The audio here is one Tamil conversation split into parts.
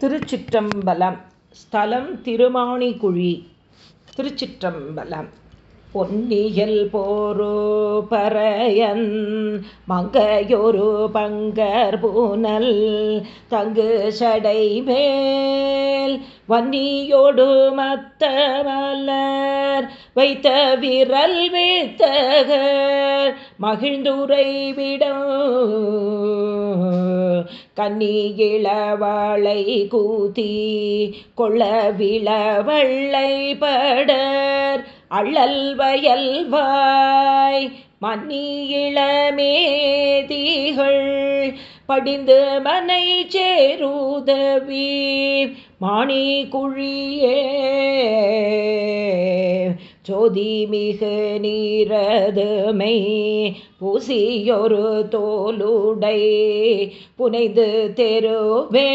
திருச்சிற்றம்பலம். ஸ்தலம் திருமாணிக்குழி திருச்சிற்றம்பலம். பொன்னியல் போரோ பறையன் மங்கையொரு பங்கர் பூனல் தங்கு சடை மேல் வன்னியோடு மத்த மலர் வைத்த விரல் வைத்தகர் மகிழ்ந்துரை விடம் கன்னியிளவாளை கூதி கொள்ள விளவள்ளை படர் அழல் வயல்வாய் மன்னியிளமேதிகள் படிந்து மனை சேருதவி மாணி குழியே ஜோதி மிகு நீரதுமை பூசியொரு தோலுடை புனைந்து தெருவே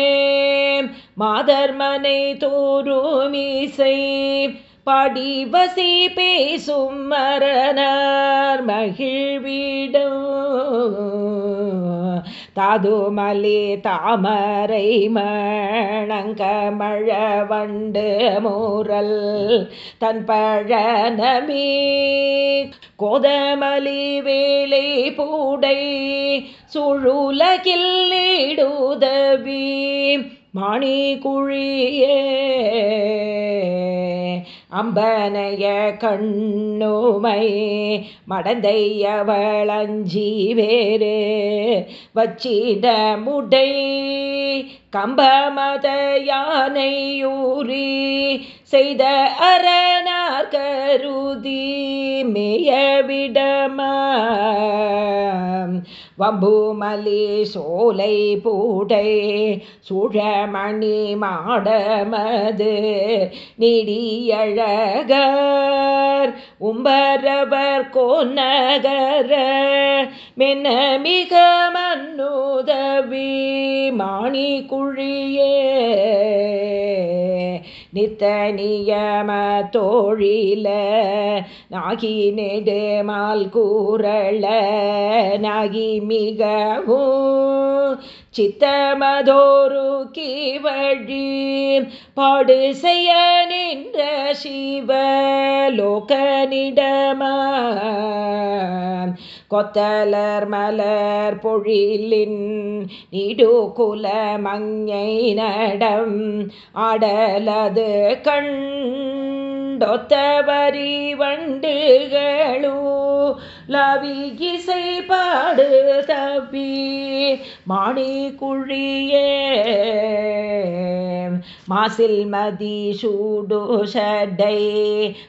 மாதர்மனை தோறுமிசை பாடி வசி பேசும் மரணர் மகிழ்விடும். தாதுமலே தாமரை மணங்க மழ வண்டு மூரல் தன் பழனமே. கோதமலி வேலை பூடை சுழுலகில் நீடுதவி. மாணி குழியே அம்பனைய கண்ணுமை மடந்தையவளஞ்சி வேறு வச்சிட முடை கம்பமத யானையூறி செய்த அரணார் கருதி மேயவிடமா வம்புமலி சோலை பூட்டை சுழமணி மாடமது நிடியழகர் உம்பரவர் கோநகர மென்ன மிக மன்னுதவி மாணி குழியே நித்த நியம தோழில நாகி நெடுமால் கூறள நாகி மிகவும் சித்தமதோரு கீவழி. பாடு செய்ய நின்ற சிவ லோகனிடமா கொத்தலர் மலர் பொழிலின் நீடு குல மங்கை நடம் ஆடலது கண்டொத்தவரி வண்டுகளூ லவி இசை பாடு தப்பி மாணி குழியே மாசில் மதி சூடு ஷடை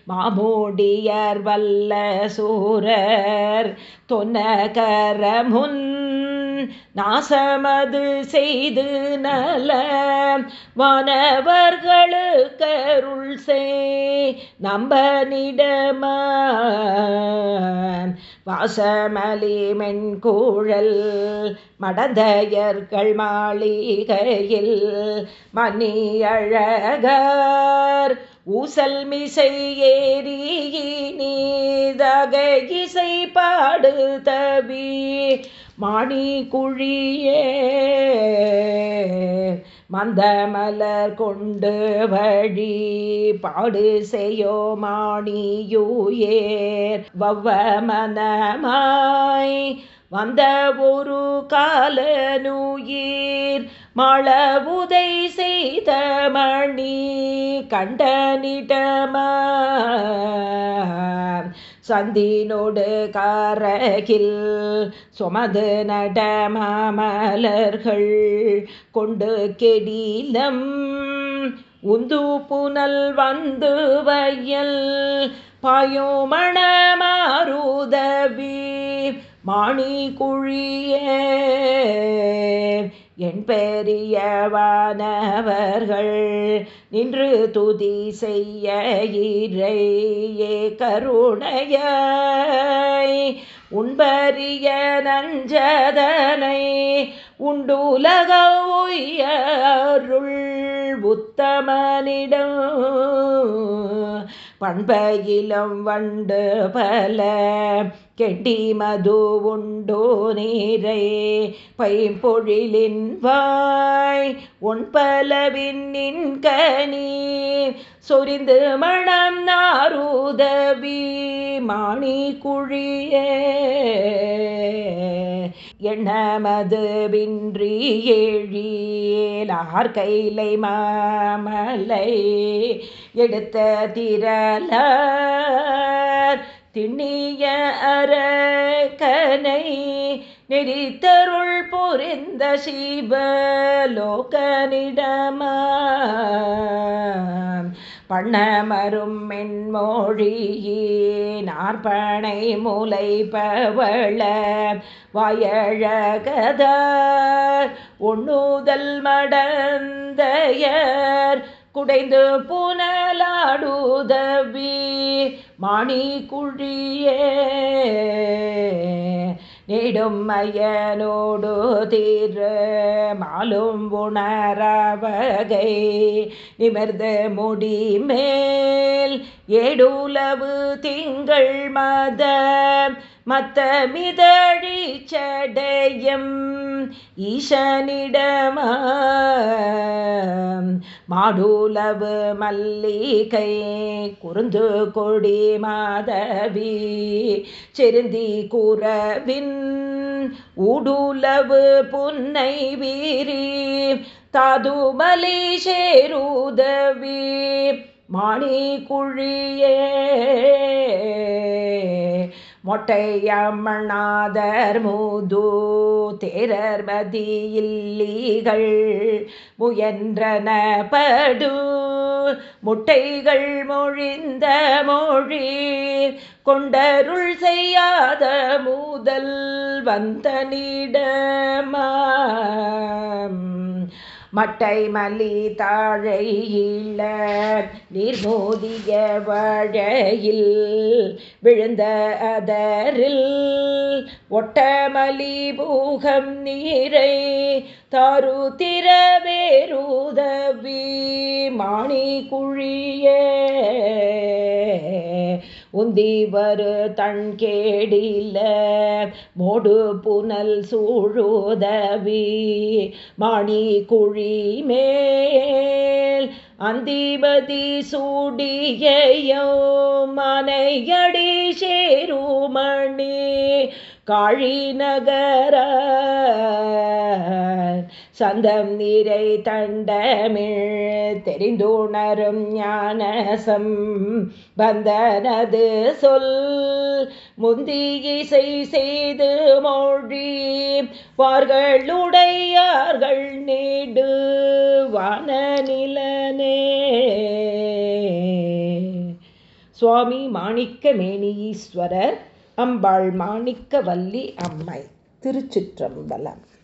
மாமூடியர் வல்ல சூரர் தொன்னகரமுன் நாசமது செய்து நல வானவர்களுக்கருள் செய் நம்பனிடமா வாசமலி மென்கூழல் மடந்தையர்கள் மாளிகையில் மணி அழகர் ஊசல் மிசை ஏறி நீதகை இசை பாடு தவி மாணி குழியே மந்தமலர் கொண்டு வழி பாடு செய்யோ மாணியூயேர். வவ்வ மனமாய் வந்த ஒரு காலனுயிர். நூயிர் மழவுதை செய்த மணி கண்டனிடமா சந்தினோடு காரகில் சுமது நடமாமலர்கள் கொண்டு கெடிலம் உந்து புனல் வந்து வயல் பாயோமண மாறுதவி மாணி குழியே என் பெரியவானவர்கள் நின்று துதி செய்ய இறையே கருணைய உண்பரிய நஞ்சதனை உண்டுலக உயருள் உத்தமனிடம். பண்பயிலம் வண்டு பல கெட்டி மது உண்டோ நீரை பைம்பொழிலின் வாய் ஒன்பலவின் கனி சொரிந்து மணம் நாருதவி மாணி குழியே எண்ணமது வின்றி ஏழியேலார் கைலை மாமலை எடுத்த திரள திண்ணிய அரக்கனை நெறித்தருள் புரிந்த சிவலோகனிடமா பண்ணமரும் மென்மொழியே நாற்பனை மூலை பவள வாயழகதார். உண்ணுதல் மடந்தையர் குடைந்து புனலாடுதவி மாணி குழியே நீடும் மையனோடு தீர் மாலும் உணரவகை. நிமிர்ந்து முடி மேல் ஏடுலவு திங்கள் மத மத்தமிதழி செடையும் ஈசனிடம மாடுலவு மல்லிகை குறுந்து கொடி மாதவி செருந்தி கூறவின் ஊடுலவு புன்னை வீரி தாதுமலி சேருதவி மாணி குழியே மொட்டையம்மநாதர் மூது தேரர் மதியில்லிகள் முயன்றன படு. முட்டைகள் மொழிந்த மொழி கொண்டருள் செய்யாத மூதல் வந்த நீடமா மட்டை மலி தாழை இள நீர்மோதிய வழையில் விழுந்த அதரில் ஒட்டமலி பூகம் நீரை தாரு திரவேருதவி மாணி குழியே உந்திவரு தன் கேடில மோடு புனல் சூழுதவி மாணி குழி மேல். அந்திபதி சூடியோ மனையடி சேருமணி காழி நகர சந்தம் நீரை தண்டமிழ் தெரிந்துணரும் ஞானசம். பந்தனது சொல் முந்தியிசை செய்து மொழி. வார்களுடையார்கள் நீடு வானநிலனே சுவாமி மாணிக்க மேனீஸ்வரர் அம்பாள் மாணிக்க வல்லி அம்மை திருச்சிற்றம்பலம்.